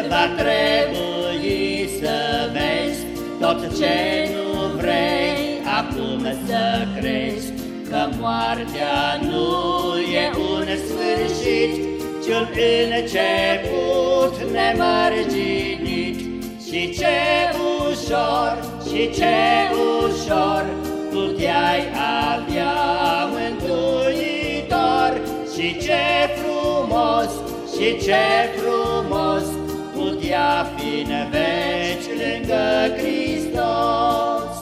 va trebui să vezi tot ce nu vrei acum să crezi, că moartea nu e un sfârșit, ci un început nemărginit. Și ce ușor, și ce ușor puteai avea mântuitor, și ce frumos, și ce frumos putea fi în veci lângă Hristos.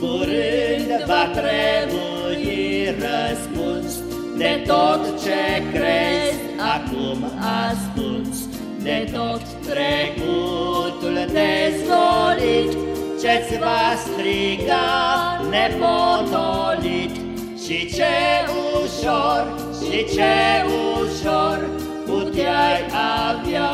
Curând va trebui răspuns de tot ce crezi acum ascuns, de tot trecutul dezvolit, ce-ți va striga nepotolit Și ce ușor, și ce ușor Puteai avea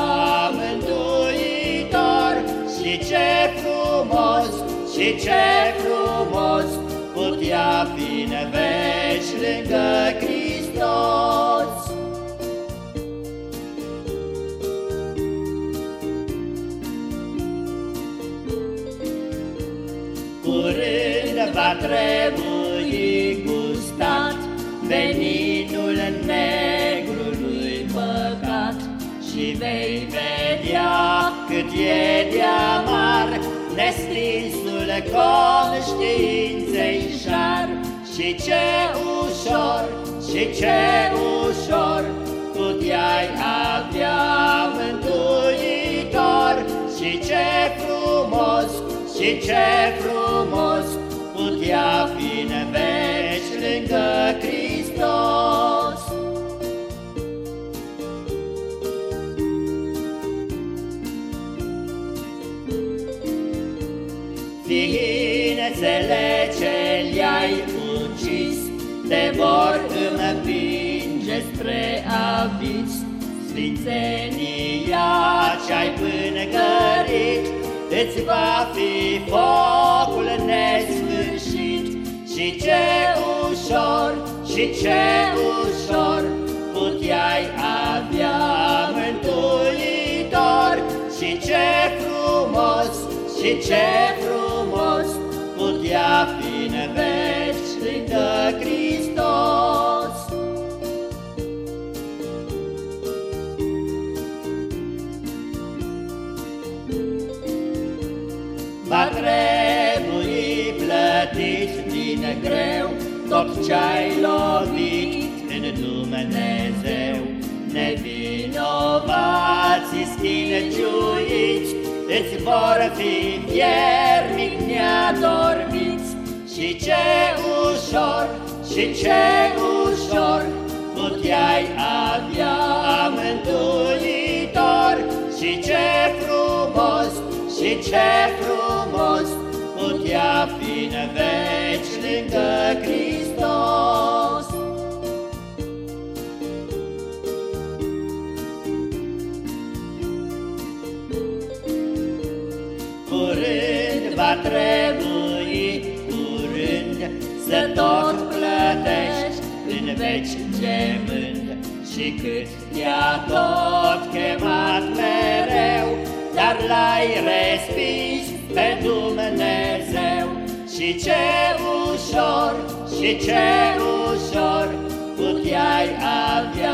mântuitor. Și ce frumos, și ce frumos Putea fi în veci lângă Hristos. Curând va trebui gustat veninul negrului păcat. Și vei vedea cât e de amar Nestinsul conștiinței șar. Și ce ușor, și ce ușor Puteai avea mântuitor. Și ce frumos și ce frumos Ființele ce le-ai ucis te vor împinge spre abis, Sfințenia ce-ai pângărit, Îți va fi focul nesfârșit. Și ce ușor, și ce ușor Puteai avea mântuitor. Și ce frumos, și ce frumos Putea fi în veci lângă Hristos. Va trebui plătit din greu Tot ce-ai lovit în Dumnezeu. Nevinovații schinciuiți Îți vor fi viernic neadormiți Și ce ușor, și ce ușor Puteai avea mântuitor Și ce frumos și ce frumos putea fi în veci lângă Hristos. Curând va trebui, curând, să tot plătești în veci gemând. Și cât te-a tot chemat mereu, dar l-ai respins pe Dumnezeu. Și ce ușor, și ce ușor Puteai avea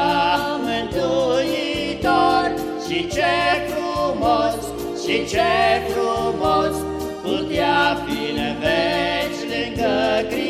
mântuitor. Și ce frumos, și ce frumos Putea fi în veci lângă Hristos